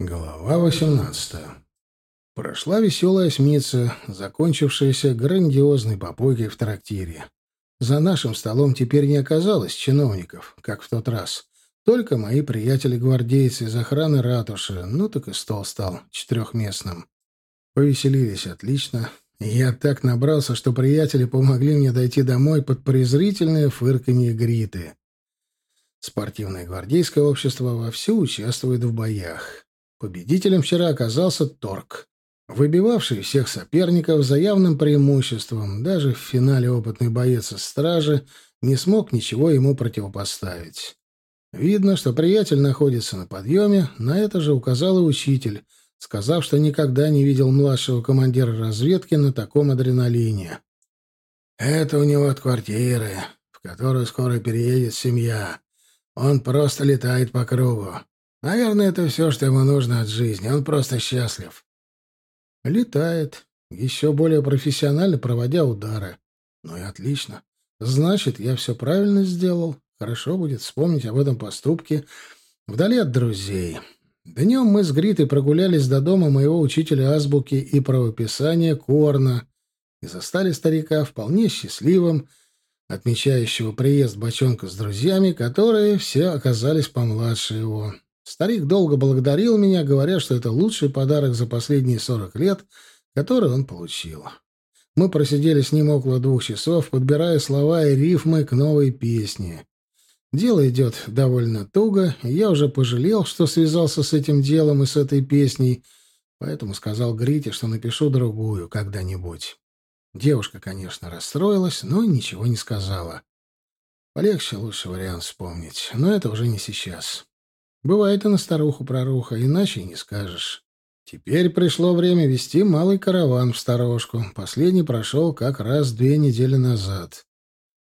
Глава 18. Прошла веселая осьмица, закончившаяся грандиозной попойкой в трактире. За нашим столом теперь не оказалось чиновников, как в тот раз. Только мои приятели-гвардейцы из охраны ратуши, ну так и стол стал четырехместным. Повеселились отлично. Я так набрался, что приятели помогли мне дойти домой под презрительное фырканье Гриты. Спортивное гвардейское общество вовсю участвует в боях. Победителем вчера оказался Торг, выбивавший всех соперников за явным преимуществом. Даже в финале опытный боец из стражи не смог ничего ему противопоставить. Видно, что приятель находится на подъеме, на это же указал и учитель, сказав, что никогда не видел младшего командира разведки на таком адреналине. «Это у него от квартиры, в которую скоро переедет семья. Он просто летает по кругу. Наверное, это все, что ему нужно от жизни. Он просто счастлив. Летает, еще более профессионально проводя удары. Ну и отлично. Значит, я все правильно сделал. Хорошо будет вспомнить об этом поступке вдали от друзей. Днем мы с Гритой прогулялись до дома моего учителя азбуки и правописания Корна и застали старика вполне счастливым, отмечающего приезд бочонка с друзьями, которые все оказались помладше его. Старик долго благодарил меня, говоря, что это лучший подарок за последние сорок лет, который он получил. Мы просидели с ним около двух часов, подбирая слова и рифмы к новой песне. Дело идет довольно туго, я уже пожалел, что связался с этим делом и с этой песней, поэтому сказал Грите, что напишу другую когда-нибудь. Девушка, конечно, расстроилась, но ничего не сказала. Полегче лучше вариант вспомнить, но это уже не сейчас. Бывает и на старуху-проруха, иначе и не скажешь. Теперь пришло время вести малый караван в сторожку. Последний прошел как раз две недели назад.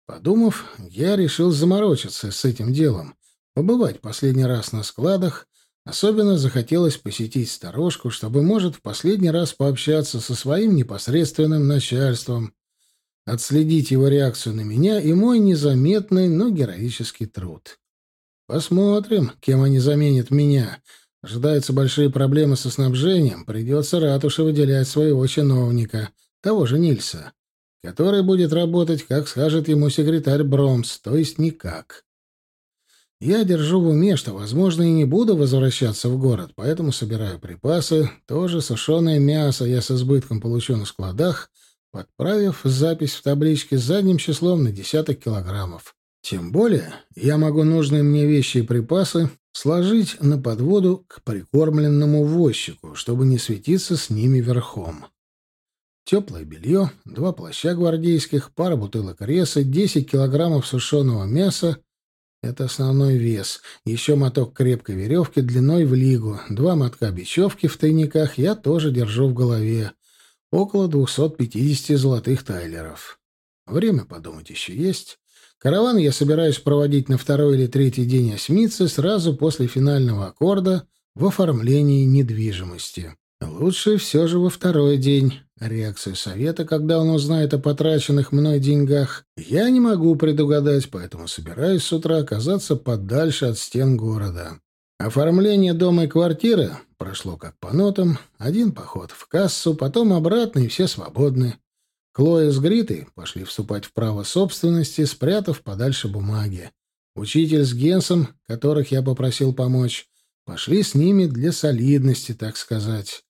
Подумав, я решил заморочиться с этим делом, побывать последний раз на складах. Особенно захотелось посетить сторожку, чтобы, может, в последний раз пообщаться со своим непосредственным начальством, отследить его реакцию на меня и мой незаметный, но героический труд. Посмотрим, кем они заменят меня. Ожидаются большие проблемы со снабжением. Придется ратуше выделять своего чиновника, того же Нильса, который будет работать, как скажет ему секретарь Бромс, то есть никак. Я держу в уме, что, возможно, и не буду возвращаться в город, поэтому собираю припасы. Тоже сушеное мясо я с избытком получу на складах, подправив запись в табличке задним числом на десяток килограммов. Тем более я могу нужные мне вещи и припасы сложить на подводу к прикормленному возчику, чтобы не светиться с ними верхом. Теплое белье, два плаща гвардейских, пара бутылок реса, 10 килограммов сушеного мяса — это основной вес. Еще моток крепкой веревки длиной в лигу, два мотка бечевки в тайниках я тоже держу в голове. Около 250 золотых тайлеров. Время подумать еще есть. Караван я собираюсь проводить на второй или третий день осьмицы сразу после финального аккорда в оформлении недвижимости. Лучше все же во второй день. Реакцию совета, когда он узнает о потраченных мной деньгах, я не могу предугадать, поэтому собираюсь с утра оказаться подальше от стен города. Оформление дома и квартиры прошло как по нотам. Один поход в кассу, потом обратно, и все свободны. Клоя с Гритой пошли вступать в право собственности, спрятав подальше бумаги. Учитель с Генсом, которых я попросил помочь, пошли с ними для солидности, так сказать.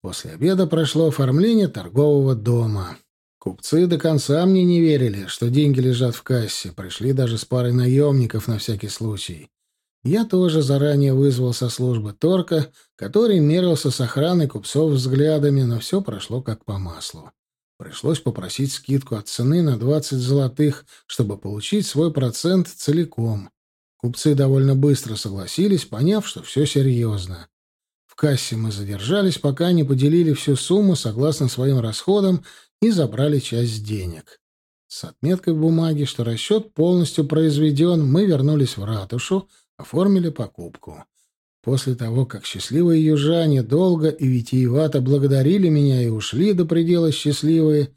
После обеда прошло оформление торгового дома. Купцы до конца мне не верили, что деньги лежат в кассе. Пришли даже с парой наемников на всякий случай. Я тоже заранее вызвал со службы торка, который мерился с охраной купцов взглядами, но все прошло как по маслу. Пришлось попросить скидку от цены на 20 золотых, чтобы получить свой процент целиком. Купцы довольно быстро согласились, поняв, что все серьезно. В кассе мы задержались, пока не поделили всю сумму согласно своим расходам и забрали часть денег. С отметкой в бумаге, что расчет полностью произведен, мы вернулись в ратушу, оформили покупку. После того, как счастливые южане долго и витиевато благодарили меня и ушли до предела счастливые,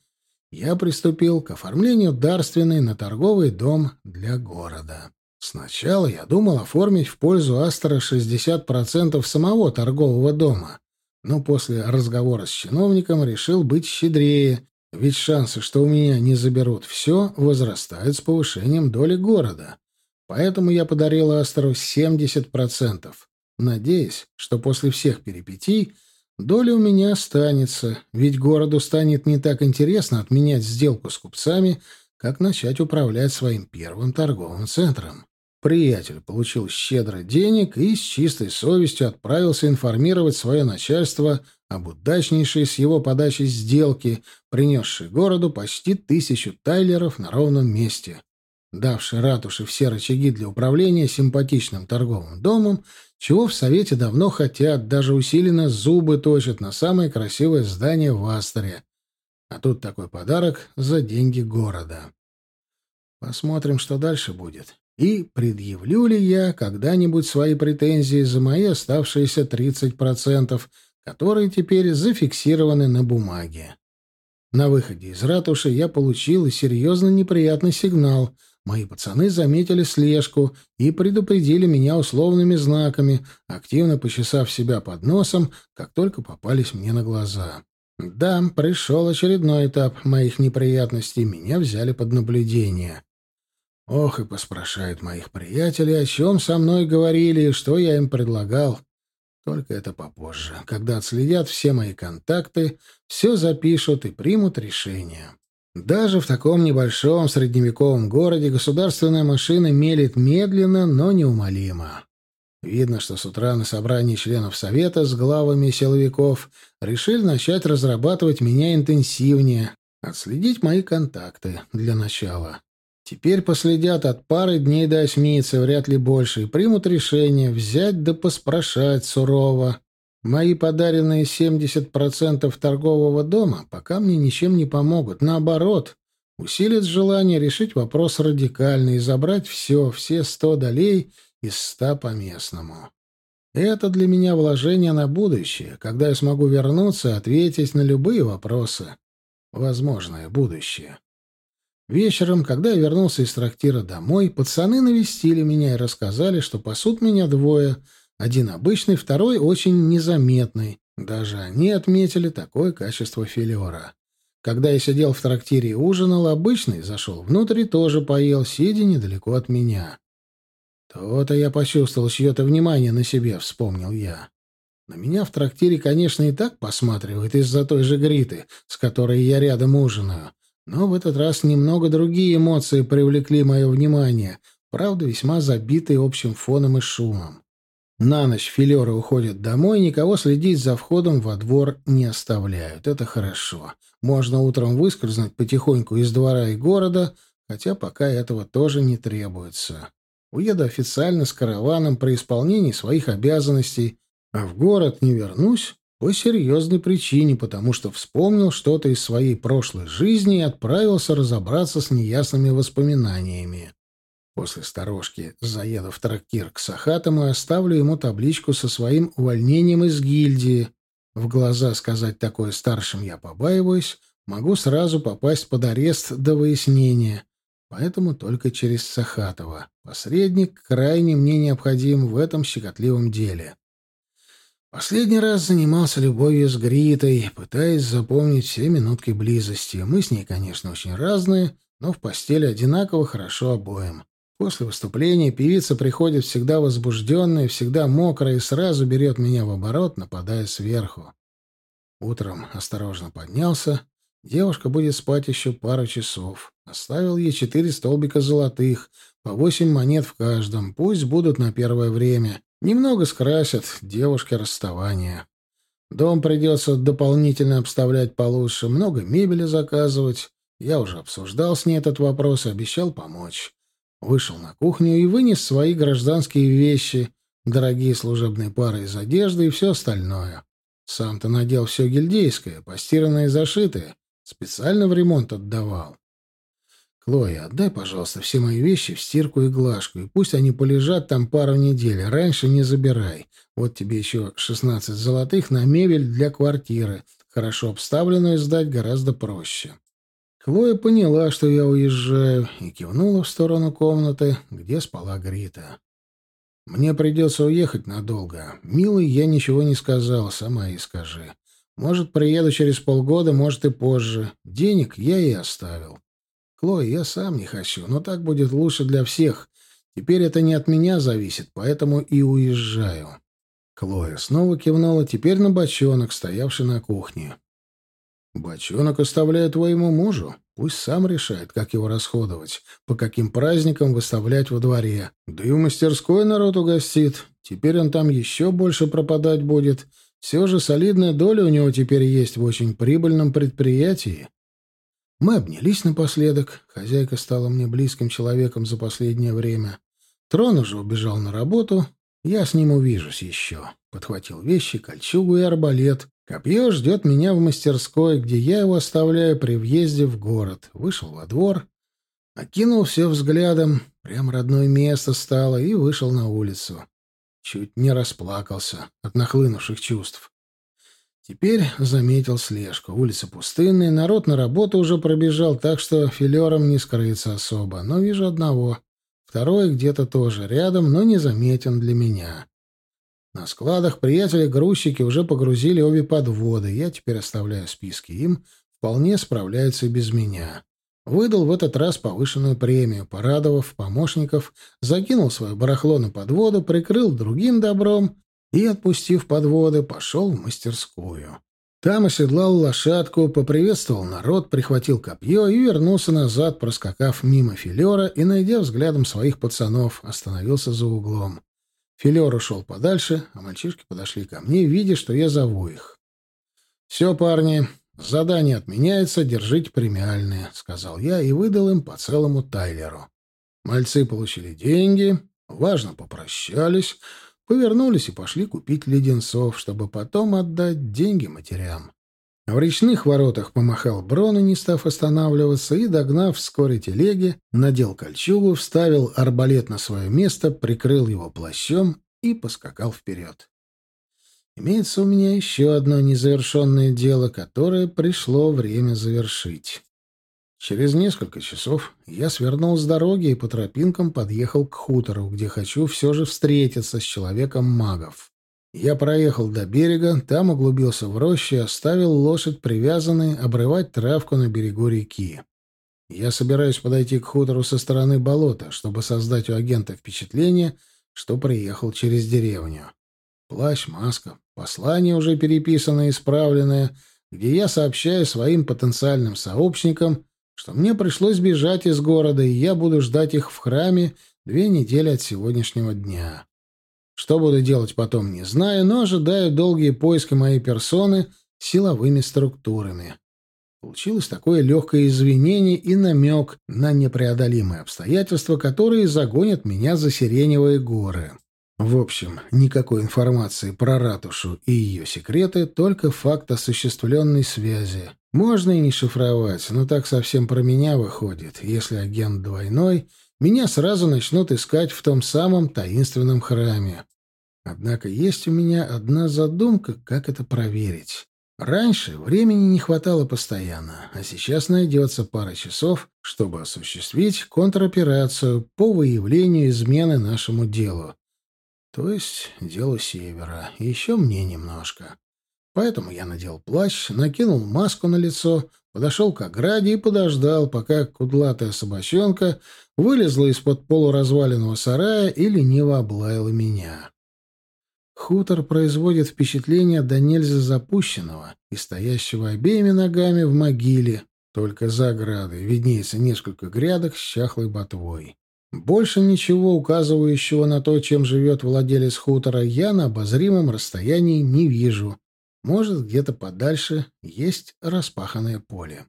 я приступил к оформлению дарственной на торговый дом для города. Сначала я думал оформить в пользу Астера 60% самого торгового дома, но после разговора с чиновником решил быть щедрее, ведь шансы, что у меня не заберут все, возрастают с повышением доли города. Поэтому я подарил Астеру 70%, надеясь, что после всех перипетий доля у меня останется, ведь городу станет не так интересно отменять сделку с купцами, как начать управлять своим первым торговым центром. Приятель получил щедро денег и с чистой совестью отправился информировать свое начальство об удачнейшей с его подачи сделке, принесшей городу почти тысячу тайлеров на ровном месте, давшей ратуше все рычаги для управления симпатичным торговым домом, чего в Совете давно хотят, даже усиленно зубы точат на самое красивое здание в Астере. А тут такой подарок за деньги города. Посмотрим, что дальше будет. И предъявлю ли я когда-нибудь свои претензии за мои оставшиеся 30%, которые теперь зафиксированы на бумаге. На выходе из ратуши я получил серьезно неприятный сигнал. Мои пацаны заметили слежку и предупредили меня условными знаками, активно почесав себя под носом, как только попались мне на глаза. Да, пришел очередной этап моих неприятностей, меня взяли под наблюдение. Ох, и поспрашают моих приятелей, о чем со мной говорили и что я им предлагал. Только это попозже, когда отследят все мои контакты, все запишут и примут решение. Даже в таком небольшом средневековом городе государственная машина мелит медленно, но неумолимо. Видно, что с утра на собрании членов Совета с главами силовиков решили начать разрабатывать меня интенсивнее, отследить мои контакты для начала. Теперь последят от пары дней до осьмицы, вряд ли больше, и примут решение взять да поспрашать сурово. Мои подаренные 70% торгового дома пока мне ничем не помогут. Наоборот, усилит желание решить вопрос радикально и забрать все, все сто долей из ста по местному. Это для меня вложение на будущее, когда я смогу вернуться и ответить на любые вопросы. Возможное будущее. Вечером, когда я вернулся из трактира домой, пацаны навестили меня и рассказали, что пасут меня двое. Один обычный, второй очень незаметный. Даже они отметили такое качество филера. Когда я сидел в трактире и ужинал, обычный зашел внутрь и тоже поел, сидя недалеко от меня. То-то я почувствовал чье-то внимание на себе, вспомнил я. На меня в трактире, конечно, и так посматривают из-за той же Гриты, с которой я рядом ужинаю. Но в этот раз немного другие эмоции привлекли мое внимание, правда, весьма забитые общим фоном и шумом. На ночь филеры уходят домой, никого следить за входом во двор не оставляют. Это хорошо. Можно утром выскользнуть потихоньку из двора и города, хотя пока этого тоже не требуется. Уеду официально с караваном при исполнении своих обязанностей, а в город не вернусь, по серьезной причине, потому что вспомнил что-то из своей прошлой жизни и отправился разобраться с неясными воспоминаниями. После сторожки заеду в трактир к Сахатому и оставлю ему табличку со своим увольнением из гильдии. В глаза сказать такое старшим я побаиваюсь, могу сразу попасть под арест до выяснения. Поэтому только через Сахатова. Посредник крайне мне необходим в этом щекотливом деле. Последний раз занимался любовью с Гритой, пытаясь запомнить все минутки близости. Мы с ней, конечно, очень разные, но в постели одинаково хорошо обоим. После выступления певица приходит всегда возбужденная, всегда мокрая и сразу берет меня в оборот, нападая сверху. Утром осторожно поднялся. Девушка будет спать еще пару часов. Оставил ей четыре столбика золотых, по восемь монет в каждом. Пусть будут на первое время. Немного скрасят девушке расставания. Дом придется дополнительно обставлять получше, много мебели заказывать. Я уже обсуждал с ней этот вопрос и обещал помочь. Вышел на кухню и вынес свои гражданские вещи, дорогие служебные пары из одежды и все остальное. Сам-то надел все гильдейское, постиранное и зашитое. Специально в ремонт отдавал. «Хлоя, отдай, пожалуйста, все мои вещи в стирку и глажку, и пусть они полежат там пару недель. Раньше не забирай. Вот тебе еще шестнадцать золотых на мебель для квартиры. Хорошо обставленную сдать гораздо проще». Хлоя поняла, что я уезжаю, и кивнула в сторону комнаты, где спала Грита. «Мне придется уехать надолго. Милый, я ничего не сказал, сама и скажи. Может, приеду через полгода, может, и позже. Денег я и оставил. Хлоя, я сам не хочу, но так будет лучше для всех. Теперь это не от меня зависит, поэтому и уезжаю». Хлоя снова кивнула, теперь на бочонок, стоявший на кухне. «Бочонок оставляю твоему мужу. Пусть сам решает, как его расходовать, по каким праздникам выставлять во дворе. Да и в мастерской народ угостит. Теперь он там еще больше пропадать будет. Все же солидная доля у него теперь есть в очень прибыльном предприятии». Мы обнялись напоследок. Хозяйка стала мне близким человеком за последнее время. Трон уже убежал на работу, я с ним увижусь еще. Подхватил вещи, кольчугу и арбалет. Копье ждет меня в мастерской, где я его оставляю при въезде в город. Вышел во двор, окинул все взглядом, прям родное место стало, и вышел на улицу. Чуть не расплакался от нахлынувших чувств. Теперь заметил слежку. Улица пустынная, народ на работу уже пробежал, так что филером не скрыться особо. Но вижу одного. Второй где-то тоже рядом, но незаметен для меня. На складах приятели-грузчики уже погрузили обе подводы. Я теперь оставляю списки им. Вполне справляются и без меня. Выдал в этот раз повышенную премию, порадовав помощников, закинул свое барахло на подводу, прикрыл другим добром и, отпустив подводы, пошел в мастерскую. Там оседлал лошадку, поприветствовал народ, прихватил копье и вернулся назад, проскакав мимо филера и, найдя взглядом своих пацанов, остановился за углом. Филер ушел подальше, а мальчишки подошли ко мне, видя, что я зову их. «Все, парни, задание отменяется, держите премиальные», — сказал я и выдал им по целому Тайлеру. Мальцы получили деньги, важно попрощались, Повернулись и пошли купить леденцов, чтобы потом отдать деньги матерям. В речных воротах помахал Брону, не став останавливаться, и, догнав вскоре телеги, надел кольчугу, вставил арбалет на свое место, прикрыл его плащом и поскакал вперед. Имеется у меня еще одно незавершенное дело, которое пришло время завершить. Через несколько часов я свернул с дороги и по тропинкам подъехал к хутору, где хочу все же встретиться с человеком магов. Я проехал до берега, там углубился в рощу и оставил лошадь привязанной обрывать травку на берегу реки. Я собираюсь подойти к хутору со стороны болота, чтобы создать у агента впечатление, что приехал через деревню. Плащ, маска, послание уже переписанное и исправленное, где я сообщаю своим потенциальным сообщникам, что мне пришлось бежать из города, и я буду ждать их в храме две недели от сегодняшнего дня. Что буду делать потом, не знаю, но ожидаю долгие поиски моей персоны силовыми структурами. Получилось такое легкое извинение и намек на непреодолимые обстоятельства, которые загонят меня за Сиреневые горы. В общем, никакой информации про ратушу и ее секреты, только факт осуществленной связи. Можно и не шифровать, но так совсем про меня выходит. Если агент двойной, меня сразу начнут искать в том самом таинственном храме. Однако есть у меня одна задумка, как это проверить. Раньше времени не хватало постоянно, а сейчас найдется пара часов, чтобы осуществить контроперацию по выявлению измены нашему делу. То есть делу Севера. Еще мне немножко. Поэтому я надел плащ, накинул маску на лицо, подошел к ограде и подождал, пока кудлатая собачонка вылезла из-под полуразваленного сарая и лениво облаяла меня. Хутор производит впечатление до нельзя запущенного и стоящего обеими ногами в могиле. Только за оградой виднеется несколько грядок с чахлой ботвой. Больше ничего указывающего на то, чем живет владелец хутора, я на обозримом расстоянии не вижу. Может, где-то подальше есть распаханное поле.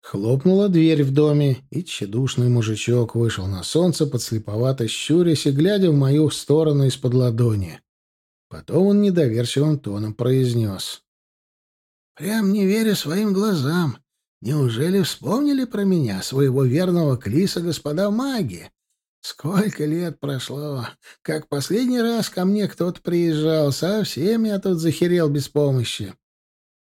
Хлопнула дверь в доме, и тщедушный мужичок вышел на солнце, подслеповато щурясь и глядя в мою сторону из-под ладони. Потом он недоверчивым тоном произнес. «Прям не верю своим глазам. Неужели вспомнили про меня, своего верного Клиса, господа маги? Сколько лет прошло, как последний раз ко мне кто-то приезжал, совсем я тут захерел без помощи.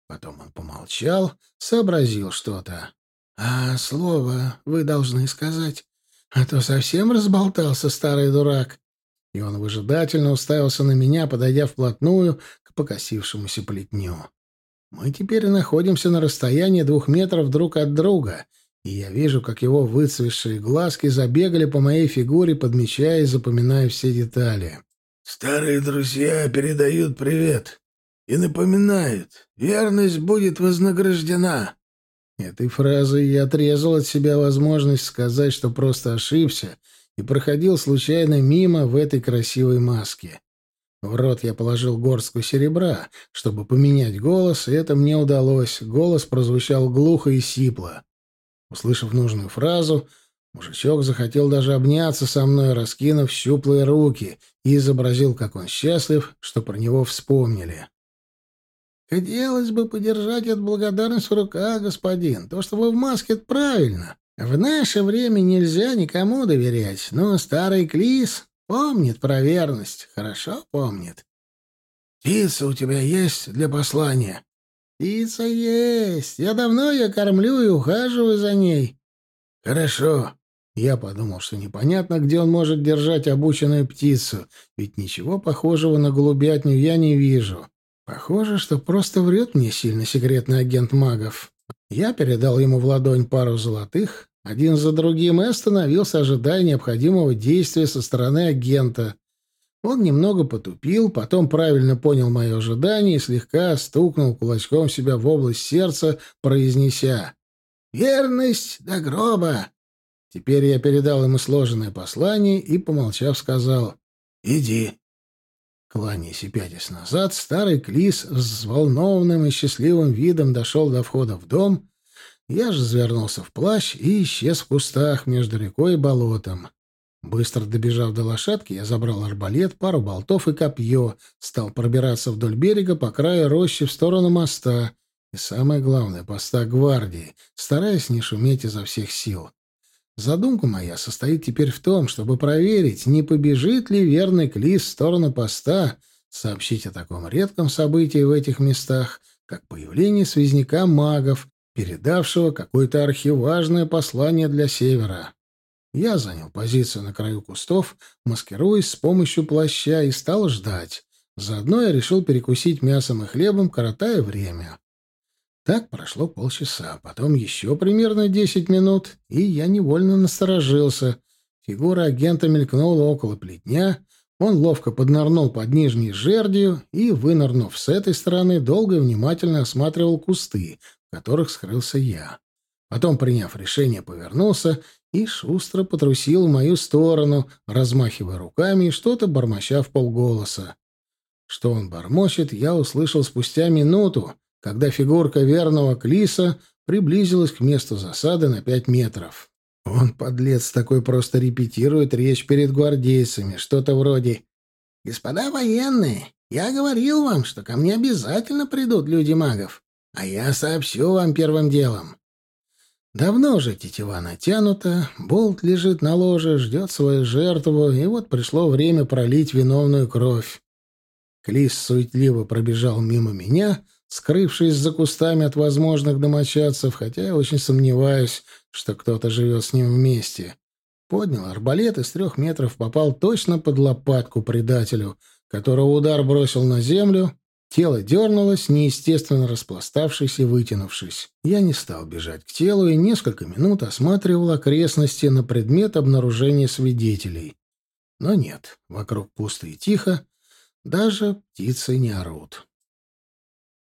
Потом он помолчал, сообразил что-то. А слово вы должны сказать, а то совсем разболтался старый дурак. И он выжидательно уставился на меня, подойдя вплотную к покосившемуся плетню. Мы теперь находимся на расстоянии двух метров друг от друга, и я вижу, как его выцветшие глазки забегали по моей фигуре, подмечая и запоминая все детали. «Старые друзья передают привет и напоминают, верность будет вознаграждена». Этой фразой я отрезал от себя возможность сказать, что просто ошибся и проходил случайно мимо в этой красивой маске. В рот я положил горстку серебра, чтобы поменять голос, и это мне удалось. Голос прозвучал глухо и сипло. Услышав нужную фразу, мужичок захотел даже обняться со мной, раскинув щуплые руки, и изобразил, как он счастлив, что про него вспомнили. Хотелось бы подержать от благодарность в руках, господин. То, что вы в маске, это правильно. В наше время нельзя никому доверять, но старый Клис помнит про верность, хорошо помнит. Птица у тебя есть для послания? Птица есть. Я давно ее кормлю и ухаживаю за ней. Хорошо. Я подумал, что непонятно, где он может держать обученную птицу, ведь ничего похожего на голубятню я не вижу. Похоже, что просто врет мне сильно секретный агент магов. Я передал ему в ладонь пару золотых, один за другим, и остановился, ожидая необходимого действия со стороны агента. Он немного потупил, потом правильно понял мое ожидание и слегка стукнул кулачком себя в область сердца, произнеся «Верность до гроба!». Теперь я передал ему сложенное послание и, помолчав, сказал «Иди». Кланяясь и пятясь назад, старый Клис с взволнованным и счастливым видом дошел до входа в дом. Я же завернулся в плащ и исчез в кустах между рекой и болотом. Быстро добежав до лошадки, я забрал арбалет, пару болтов и копье, стал пробираться вдоль берега по краю рощи в сторону моста и, самое главное, поста гвардии, стараясь не шуметь изо всех сил. Задумка моя состоит теперь в том, чтобы проверить, не побежит ли верный Клис в сторону поста, сообщить о таком редком событии в этих местах, как появление связняка магов, передавшего какое-то архиважное послание для Севера. Я занял позицию на краю кустов, маскируясь с помощью плаща, и стал ждать. Заодно я решил перекусить мясом и хлебом, коротая время. Так прошло полчаса, потом еще примерно десять минут, и я невольно насторожился. Фигура агента мелькнула около плетня, он ловко поднырнул под нижней жердью и, вынырнув с этой стороны, долго и внимательно осматривал кусты, в которых скрылся я. Потом, приняв решение, повернулся и шустро потрусил в мою сторону, размахивая руками и что-то бормоча в полголоса. Что он бормочет, я услышал спустя минуту, когда фигурка верного Клиса приблизилась к месту засады на пять метров. Он, подлец такой, просто репетирует речь перед гвардейцами, что-то вроде «Господа военные, я говорил вам, что ко мне обязательно придут люди магов, а я сообщу вам первым делом». Давно уже тетива натянута, болт лежит на ложе, ждет свою жертву, и вот пришло время пролить виновную кровь. Клис суетливо пробежал мимо меня, скрывшись за кустами от возможных домочадцев, хотя я очень сомневаюсь, что кто-то живет с ним вместе. Поднял арбалет и с трех метров попал точно под лопатку предателю, которого удар бросил на землю. Тело дернулось, неестественно распластавшись и вытянувшись. Я не стал бежать к телу и несколько минут осматривал окрестности на предмет обнаружения свидетелей. Но нет, вокруг пусто и тихо, даже птицы не орут.